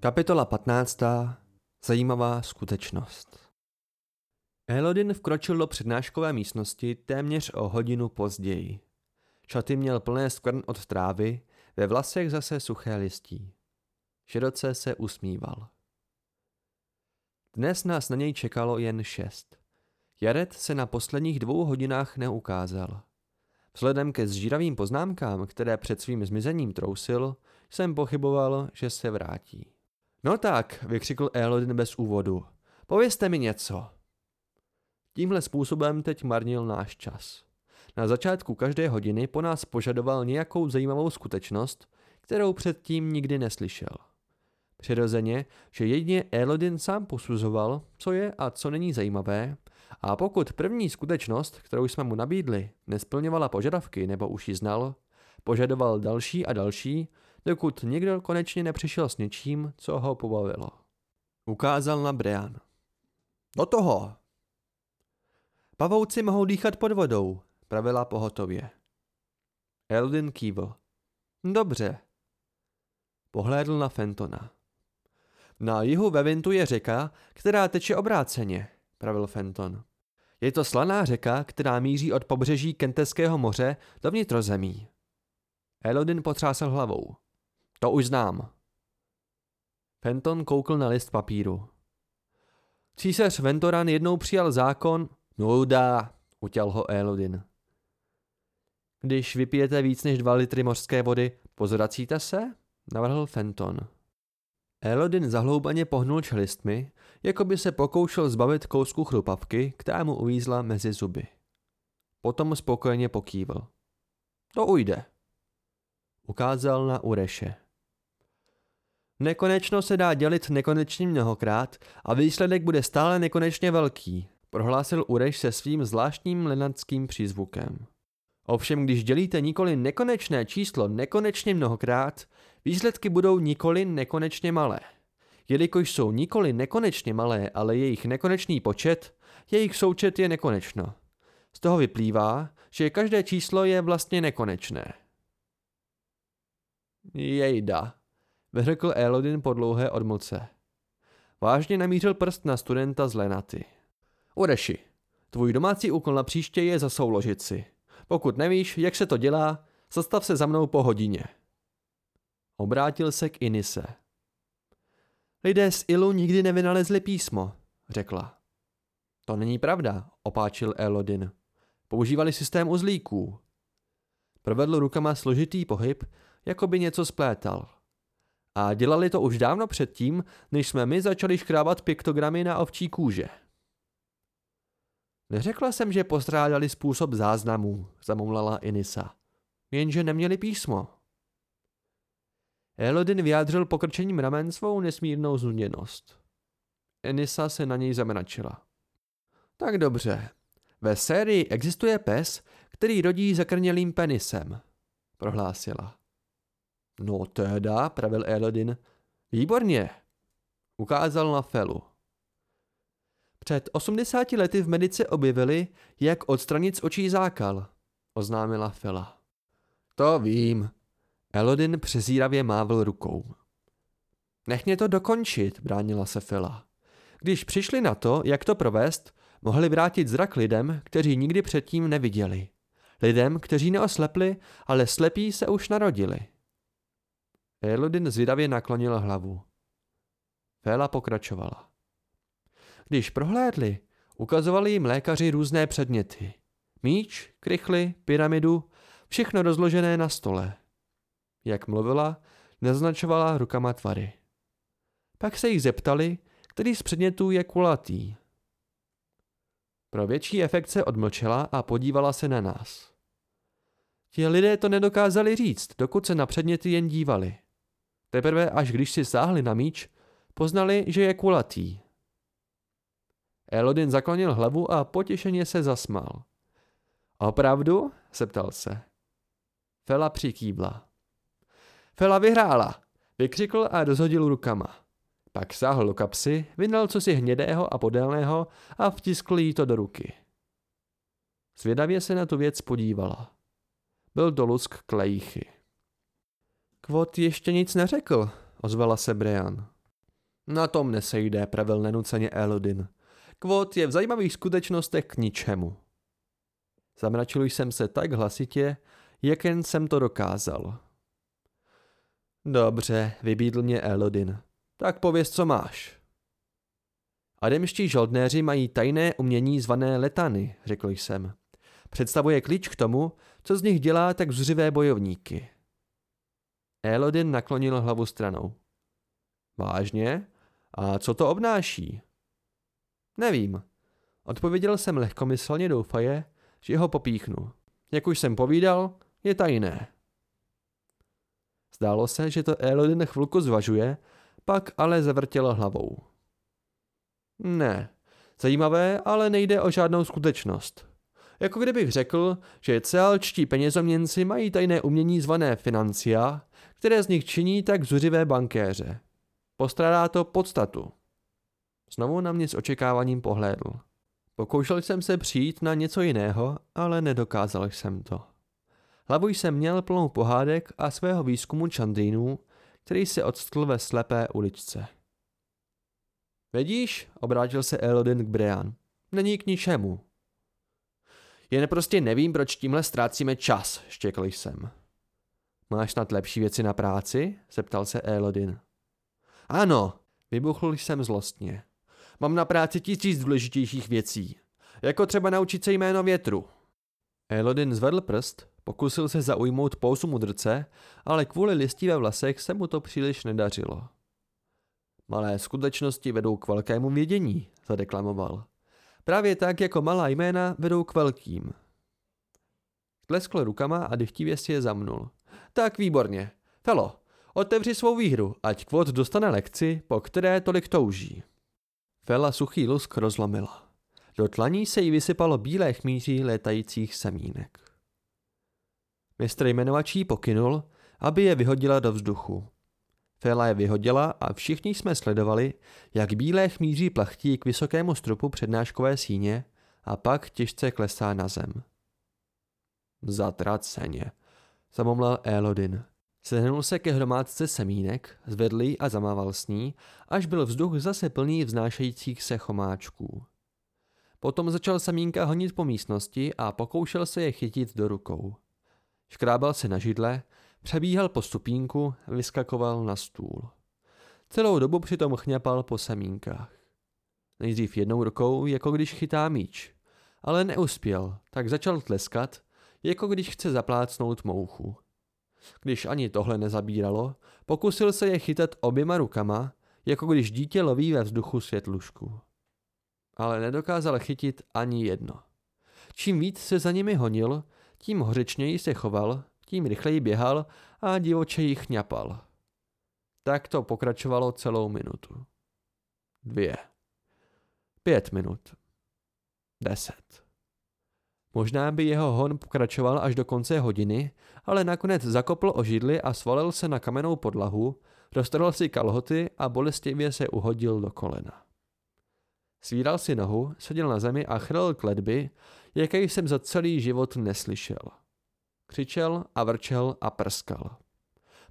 Kapitola 15. Zajímavá skutečnost. Elodin vkročil do přednáškové místnosti téměř o hodinu později. Šaty měl plné skvrn od trávy, ve vlasech zase suché listí. Široce se usmíval. Dnes nás na něj čekalo jen šest. Jared se na posledních dvou hodinách neukázal. Vzhledem ke zžíravým poznámkám, které před svým zmizením trousil, jsem pochyboval, že se vrátí. No tak, vykřikl Elodin bez úvodu. Povězte mi něco. Tímhle způsobem teď marnil náš čas. Na začátku každé hodiny po nás požadoval nějakou zajímavou skutečnost, kterou předtím nikdy neslyšel. Přirozeně, že jedině Elodin sám posuzoval, co je a co není zajímavé, a pokud první skutečnost, kterou jsme mu nabídli, nesplňovala požadavky nebo už ji znal, požadoval další a další, dokud někdo konečně nepřišel s něčím, co ho pobavilo. Ukázal na Brian. Do toho! Pavouci mohou dýchat pod vodou, pravila pohotově. Eldin kývl. Dobře. Pohlédl na Fentona. Na jihu ve Vintu je řeka, která teče obráceně, pravil Fenton. Je to slaná řeka, která míří od pobřeží Kenteského moře do vnitrozemí. Elodin potřásal hlavou. To už znám. Fenton koukl na list papíru. Císař Ventoran jednou přijal zákon, nuda, utěl ho Elodin. Když vypijete víc než dva litry mořské vody, pozracíte se? Navrhl Fenton. Elodin zahloubaně pohnul čelistmi, jako by se pokoušel zbavit kousku chrupavky, která mu uvízla mezi zuby. Potom spokojeně pokývil. To ujde. Ukázal na Ureše. Nekonečno se dá dělit nekonečně mnohokrát a výsledek bude stále nekonečně velký, prohlásil Ureš se svým zvláštním lenatským přízvukem. Ovšem, když dělíte nikoli nekonečné číslo nekonečně mnohokrát, výsledky budou nikoli nekonečně malé. Jelikož jsou nikoli nekonečně malé, ale jejich nekonečný počet, jejich součet je nekonečno. Z toho vyplývá, že každé číslo je vlastně nekonečné. Jejda, vyřekl Elodin po dlouhé odmlce. Vážně namířil prst na studenta z Lenaty. Ureši, tvůj domácí úkol na příště je zasouložit si. Pokud nevíš, jak se to dělá, zastav se za mnou po hodině. Obrátil se k Inise. Lidé z Ilu nikdy nevynalezli písmo, řekla. To není pravda, opáčil Elodin. Používali systém uzlíků. Provedl rukama složitý pohyb, jako by něco splétal. A dělali to už dávno předtím, než jsme my začali škrábat piktogramy na ovčí kůže. Neřekla jsem, že postrádali způsob záznamů, zamumlala Inisa. Jenže neměli písmo. Elodin vyjádřil pokrčením ramen svou nesmírnou znuděnost. Enisa se na něj zamračila. Tak dobře. Ve sérii existuje pes, který rodí zakrnělým penisem, prohlásila. No teda, pravil Elodin. Výborně. Ukázal na Felu. Před 80 lety v medici objevili, jak odstranit z očí zákal, oznámila Fela. To vím. Elodin přezíravě mávl rukou. Nech mě to dokončit, bránila se Fela. Když přišli na to, jak to provést, mohli vrátit zrak lidem, kteří nikdy předtím neviděli. Lidem, kteří neoslepli, ale slepí se už narodili. Elodin zvědavě naklonil hlavu. Féla pokračovala. Když prohlédli, ukazovali jim lékaři různé předměty. Míč, krychly, pyramidu, všechno rozložené na stole. Jak mluvila, naznačovala rukama tvary. Pak se jich zeptali, který z předmětů je kulatý. Pro větší efekt se odmlčela a podívala se na nás. Ti lidé to nedokázali říct, dokud se na předměty jen dívali. Teprve až když si sáhli na míč, poznali, že je kulatý. Elodin zaklonil hlavu a potěšeně se zasmál. Opravdu? zeptal se. Fela přikývla. Fela vyhrála, vykřikl a rozhodil rukama. Pak sáhl do kapsy, vynal cosi hnědého a podélného a vtiskl jí to do ruky. Zvědavě se na tu věc podívala. Byl to lusk klejchy. Kvot ještě nic neřekl, ozvala se Brian. Na tom nesejde, pravil nenuceně Elodin. Kvot je v zajímavých skutečnostech k ničemu. Zamračil jsem se tak hlasitě, jak jen jsem to dokázal. Dobře, vybídl mě Elodin. Tak pověz, co máš. Ademští žoldnéři mají tajné umění zvané letany, řekl jsem. Představuje klíč k tomu, co z nich dělá tak zuřivé bojovníky. Elodin naklonil hlavu stranou. Vážně? A co to obnáší? Nevím. Odpověděl jsem lehkomyslně doufaje, že ho popíchnu. Jak už jsem povídal, je tajné. Zdálo se, že to Elodin chvilku zvažuje, pak ale zavrtěl hlavou. Ne, zajímavé, ale nejde o žádnou skutečnost. Jako kdybych řekl, že celčtí penězoměnci mají tajné umění zvané financia, které z nich činí tak zuřivé bankéře. Postrádá to podstatu. Znovu na mě s očekáváním pohlédl. Pokoušel jsem se přijít na něco jiného, ale nedokázal jsem to. Hlavu jsem měl plnou pohádek a svého výzkumu čandrínů, který se odstl ve slepé uličce. Vidíš, obrátil se Elodin k Brian. Není k ničemu. Jen prostě nevím, proč tímhle ztrácíme čas, štěkl jsem. Máš snad lepší věci na práci? zeptal se Elodin. Ano, vybuchl jsem zlostně. Mám na práci tisíc důležitějších věcí, jako třeba naučit se jméno větru. Elodin zvedl prst, pokusil se zaujmout pousu mudrce, ale kvůli listí ve vlasech se mu to příliš nedařilo. Malé skutečnosti vedou k velkému vědění, zadeklamoval. Právě tak, jako malá jména vedou k velkým. Tleskl rukama a dychtivě si je zamnul. Tak výborně. Felo, otevři svou výhru, ať Kvot dostane lekci, po které tolik touží. Fela suchý lusk rozlomila. Do tlaní se jí vysypalo bílé chmíří létajících semínek. Mistr jmenovačí pokynul, aby je vyhodila do vzduchu. Fela je vyhodila a všichni jsme sledovali, jak bílé chmíří plachtí k vysokému stropu přednáškové síně a pak těžce klesá na zem. Zatraceně, zamomlal Elodin. Sehnul se ke hromádce semínek, zvedl ji a zamával s ní, až byl vzduch zase plný vznášejících se chomáčků. Potom začal semínka honit po místnosti a pokoušel se je chytit do rukou. Škrábal se na židle, přebíhal po stupínku, vyskakoval na stůl. Celou dobu přitom chňapal po semínkách. Nejdřív jednou rukou, jako když chytá míč, ale neuspěl, tak začal tleskat, jako když chce zaplácnout mouchu. Když ani tohle nezabíralo, pokusil se je chytat oběma rukama, jako když dítě loví ve vzduchu světlušku. Ale nedokázal chytit ani jedno. Čím víc se za nimi honil, tím hořečněji se choval, tím rychleji běhal a divočeji chňapal. Tak to pokračovalo celou minutu. Dvě. Pět minut. Deset. Možná by jeho hon pokračoval až do konce hodiny, ale nakonec zakopl o židli a svalil se na kamennou podlahu, roztrhl si kalhoty a bolestivě se uhodil do kolena. Svíral si nohu, seděl na zemi a chrlil kledby, jaké jsem za celý život neslyšel. Křičel a vrčel a prskal.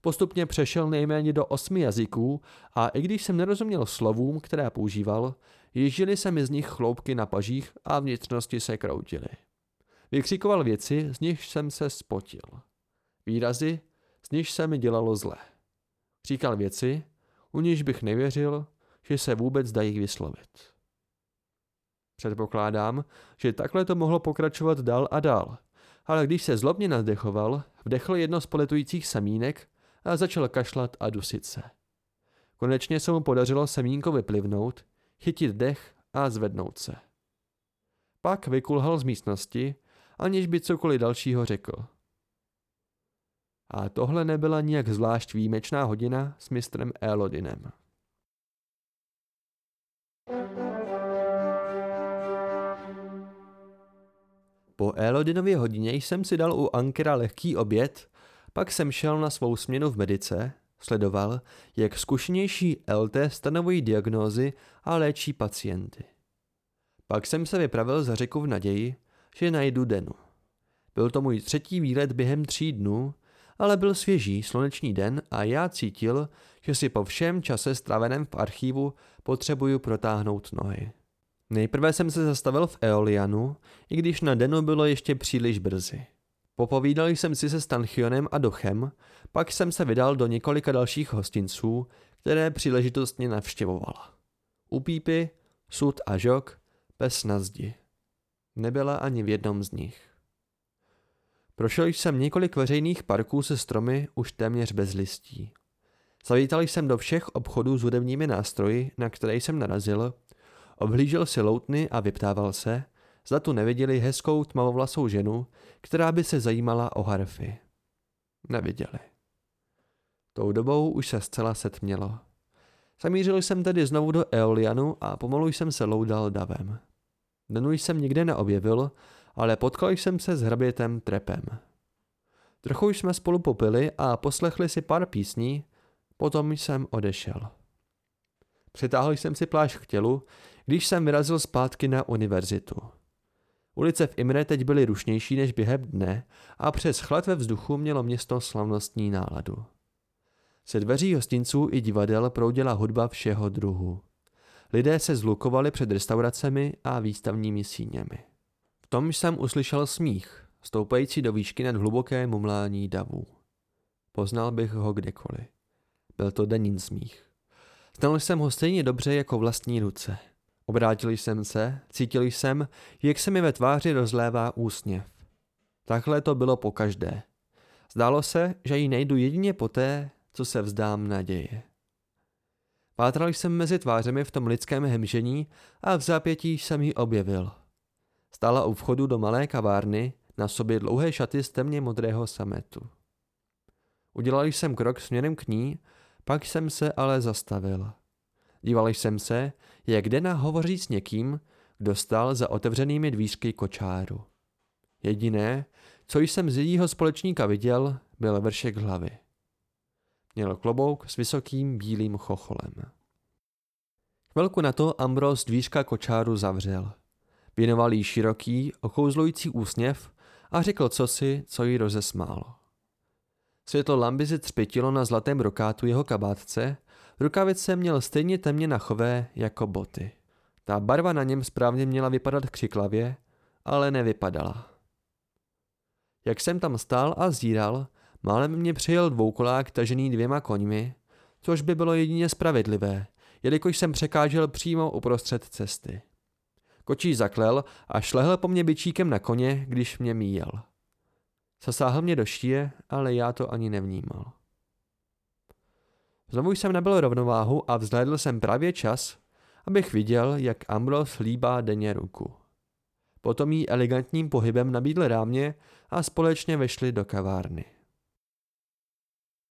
Postupně přešel nejméně do osmi jazyků a i když jsem nerozuměl slovům, které používal, ježili se mi z nich chloupky na pažích a vnitřnosti se kroutily. Vykřikoval věci, z nich jsem se spotil. Výrazy, z nich se mi dělalo zlé. Říkal věci, u níž bych nevěřil, že se vůbec dají vyslovit. Předpokládám, že takhle to mohlo pokračovat dál a dál, ale když se zlobně naddechoval, vdechl jedno z poletujících semínek a začal kašlat a dusit se. Konečně se mu podařilo semínko vyplivnout, chytit dech a zvednout se. Pak vykulhal z místnosti, aniž by cokoliv dalšího řekl. A tohle nebyla nijak zvlášť výjimečná hodina s mistrem Elodinem. Po Elodinově hodině jsem si dal u Ankera lehký oběd, pak jsem šel na svou směnu v medice, Sledoval, jak zkušenější LT stanovují diagnózy a léčí pacienty. Pak jsem se vypravil za řeku v naději, že najdu Denu. Byl to můj třetí výlet během tří dnů, ale byl svěží slunečný den a já cítil, že si po všem čase stráveném v archivu potřebuju protáhnout nohy. Nejprve jsem se zastavil v Eolianu, i když na Denu bylo ještě příliš brzy. Popovídal jsem si se Stanchionem a Dochem, pak jsem se vydal do několika dalších hostinců, které příležitostně navštěvovala. U Pípy, Sud a Žok, pes na zdi. Nebyla ani v jednom z nich. Prošel jsem několik veřejných parků se stromy už téměř bez listí. Zavítal jsem do všech obchodů s hudebními nástroji, na které jsem narazil, obhlížel si loutny a vyptával se, zda tu neviděli hezkou tmavovlasou ženu, která by se zajímala o harfy. Neviděli. Tou dobou už se zcela setmělo. Zamířil jsem tedy znovu do Eolianu a pomalu jsem se loudal davem. Denu jsem nikde neobjevil, ale potkal jsem se s hrabětem Trepem. Trochu jsme spolu popili a poslechli si pár písní, potom jsem odešel. Přitáhl jsem si plášť k tělu, když jsem vyrazil zpátky na univerzitu. Ulice v Imre teď byly rušnější než během dne a přes chlad ve vzduchu mělo město slavnostní náladu. Se dveří hostinců i divadel proudila hudba všeho druhu. Lidé se zlukovali před restauracemi a výstavními síněmi. V tom jsem uslyšel smích, stoupající do výšky nad hluboké mumlání davů. Poznal bych ho kdekoliv. Byl to denní smích. Znal jsem ho stejně dobře jako vlastní ruce. Obrátil jsem se, cítil jsem, jak se mi ve tváři rozlévá úsměv. Takhle to bylo po každé. Zdálo se, že ji nejdu jedině poté, co se vzdám naděje. Pátral jsem mezi tvářemi v tom lidském hemžení a v zápětí jsem ji objevil. Stála u vchodu do malé kavárny, na sobě dlouhé šaty z temně modrého sametu. Udělal jsem krok směrem k ní, pak jsem se ale zastavil. Díval jsem se, jak Dena hovoří s někým, kdo stál za otevřenými dvířky kočáru. Jediné, co jsem z jejího společníka viděl, byl vršek hlavy. Měl klobouk s vysokým bílým chocholem. Chvilku na to Ambros dvířka kočáru zavřel. Věnoval jí široký, okouzlující úsměv a řekl cosi, co jí rozesmálo. Světlo lambizy třpětilo na zlatém rokátu jeho kabátce, rukavice měl stejně temně nachové jako boty. Ta barva na něm správně měla vypadat křiklavě, ale nevypadala. Jak jsem tam stál a zíral, Málem mě přijel dvoukolák tažený dvěma koňmi, což by bylo jedině spravedlivé, jelikož jsem překážel přímo uprostřed cesty. Kočí zaklel a šlehl po mě byčíkem na koně, když mě míjel. Zasáhl mě do šíje, ale já to ani nevnímal. Znovu jsem nabil rovnováhu a vzhlédl jsem právě čas, abych viděl, jak Ambros líbá denně ruku. Potom jí elegantním pohybem nabídl rámě a společně vešli do kavárny.